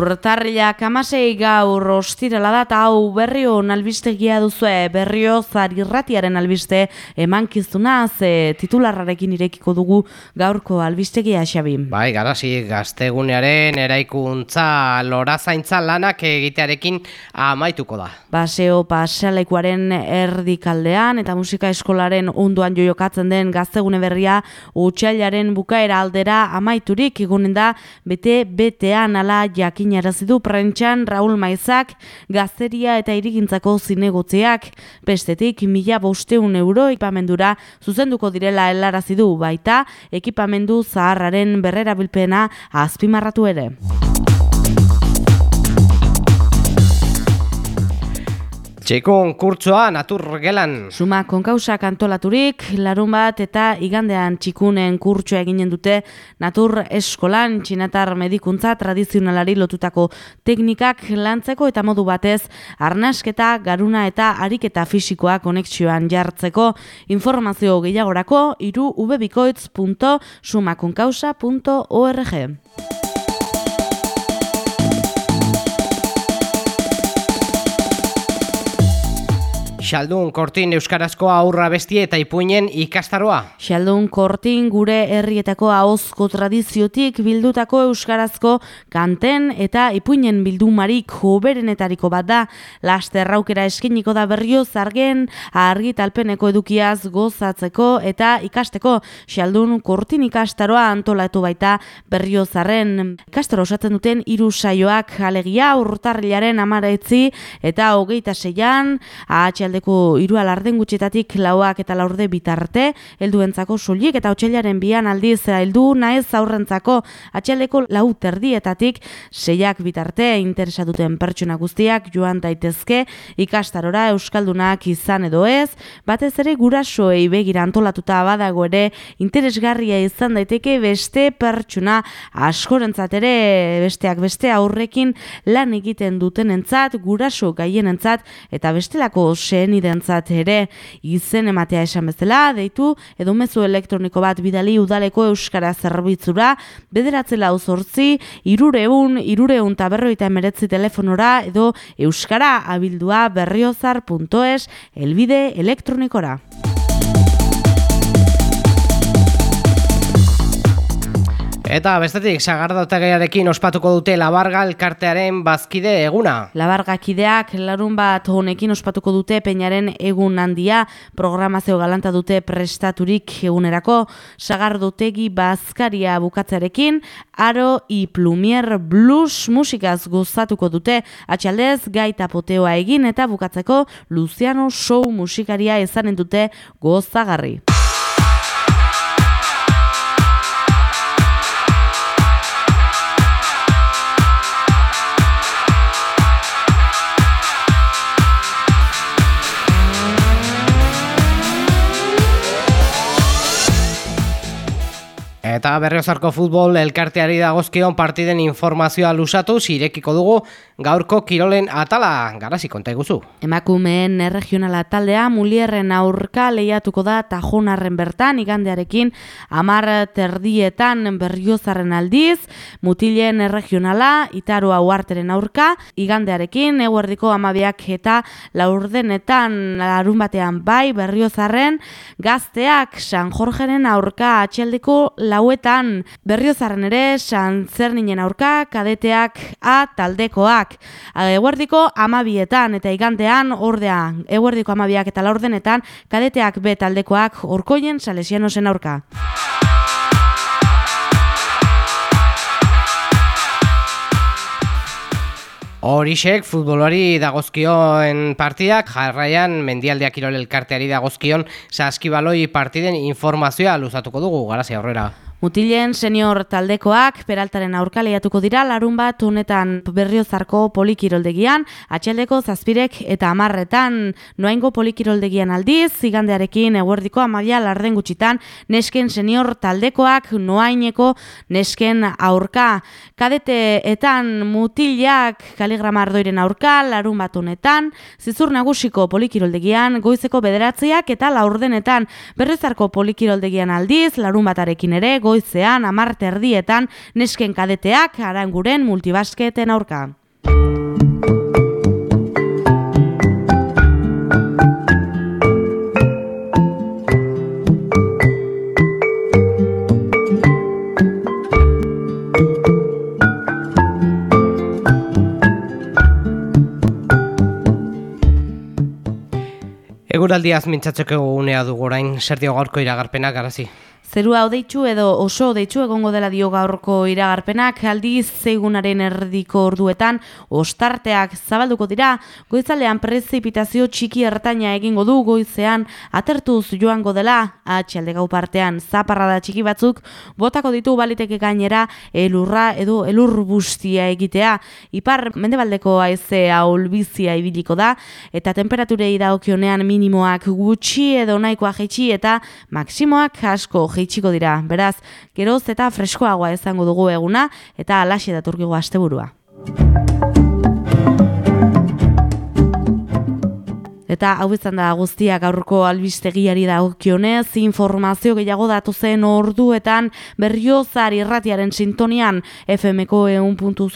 Urtarriak amasei gaur ostirela da eta hau berrio albistegia duzue berrio zarirratiaren albiste emankizuna ze titularrarekin irekiko dugu gaurko albistegia xabi. Bai, garasi gaztegunearen eraikuntza lorazaintza lanak egitearekin amaituko da. Baseo pasealekuaren erdikaldean eta musika eskolaren onduan joiokatzen den gaztegune berria utxailaren bukaera aldera amaiturik egunen da bete-betean ala jakinarazi du prentxan Raul Maizak gazteria eta irigintzako zinegotzeak bestetik mila bosteun euro ekipamendura zuzenduko direla helarazi du baita ekipamendu zaharraren berrera bilpena azpimarratu ere. Txekun kurtsoa natur gelan. Suma konkausak antolaturik, larun bat eta igandean txikunen kurtsoa eginen dute natur eskolan txinatar medikuntza tradizionalari lotutako teknikak lantzeko eta modu batez arnasketa, garuna eta ariketa fisikoa konexioan jartzeko informazio gehiagorako iru ubebikoitz.sumakonkausa.org. Xaldun Kortin Euskarazko aurra bestie eta ipuinen ikastaroa. Xaldun Kortin gure herrietako ahozko tradiziotik bildutako Euskarazko kanten eta ipuinen bildumarik hoberenetariko bat da. Laster raukera eskiniko da berrio zargen argitalpeneko edukiaz gozatzeko eta ikasteko. Xaldun Kortin ikastaroa antolatu baita berrio zarren. Ikastaro osatzen duten hiru saioak alegia urtarrilaren amaretzi eta hogeita seian atxalde aldeko hiru alarden gutxetatik lauak eta laurde bitarte, helduentzako soilik eta otsailaren bian aldiz heldu naez aurrentzako atxaldeko lau terdietatik. Seiak bitarte interesa duten pertsona guztiak joan daitezke ikastarora euskaldunak izan edo ez, batez ere gurasoei begira antolatuta badago ere interesgarria izan daiteke beste pertsona. Askorentzat ere besteak beste aurrekin lan egiten dutenentzat guraso gaienentzat eta bestelako zen identzat ere izen ematea esan bezala, deitu edo mezu elektroniko bat bidali udaleko euskara zerbitzura, bederatze lau zortzi, irureun, irureun taberroita emeretzi telefonora edo euskara abildua berriozar.es elbide elektronikora. Eta bestetik, sagardotagaiarekin ospatuko dute Labarga elkartearen bazkide eguna. Labarga kideak larun bat honekin ospatuko dute peinaren egun handia programazio galanta dute prestaturik egunerako sagardotegi bazkaria bukatzarekin aro i plumier blues musikaz gozatuko dute atxaldez gaita poteoa egin eta bukatzeko Luciano Show musikaria ezanen dute gozagarri. Eta berriozarko futbol elkarteari dagozkion partiden informazioa lusatu zirekiko dugu gaurko kirolen atala, garazi konta eguzu. Emakumeen erregionala taldea mulierren aurka lehiatuko da tajonarren bertan igandearekin amar terdietan berriozaren aldiz, mutilen erregionala itaroa uarteren aurka, igandearekin eguerdiko amabiak eta laurdenetan larun batean bai berriozaren gazteak San Jorgeren aurka atxeldeko lau hauetan berriozaren ere santzerninen aurka kadeteak A taldekoak. Eguerdiko amabietan eta igantean ordea eguerdiko amabiak eta laurdenetan kadeteak B taldekoak orkoien salesianosen aurka. Horixek futbolari dagozkioen partidak, jarraian mendialdeak irol elkarteari dagozkion saskibaloi partiden informazioa luzatuko dugu, garazia aurrera. Mutilen senior taldekoak peraltaren aurka dira larun bat honetan berriozarko polikiroldegian, atxaldeko zazpirek eta amarretan noaingo polikiroldegian aldiz, zigandearekin eguerdiko amalia larden gutxitan, nesken senior taldekoak noaineko nesken aurka. Kadeteetan mutilak kaligrama ardoiren aurka larun bat honetan, zizur nagusiko polikiroldegian goizeko bederatziak eta laurdenetan berriozarko polikiroldegian aldiz, larun batarekin ere, goizean amarte erdietan nesken kadeteak aranguren multibasketen aurka. Eguraldiaz mintzatzeko unea dugu orain, zer dio gaurko iragarpenak, garazi? Zerua odeitzu edo oso odeitzu egongo dela dio gaurko iragarpenak, aldiz zeigunaren erdiko orduetan ostarteak zabalduko dira, goizalean prezipitazio txiki ertaina egingo du. Goizean atertuz joango dela, atxalde gau partean zaparrada txiki batzuk, botako ditu baliteke gainera elurra edo elur bustia egitea, ipar mendebaldeko aizea olbizia ibiliko da, eta temperaturei daokionean minimoak gutxi edo nahikoa jaitsi eta maksimoak asko jeitsiko dira. Beraz, geroz eta freskoagoa izango dugu eguna eta alaxe datorkigu asteburua. Eta hau izan da guztia gaurko albistegiari dagokionez, informazio gehiago datu zen orduetan berriozar irratiaren sintonian FMko eun puntu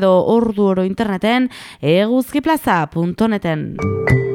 edo ordu oro interneten eguzkiplaza.neten.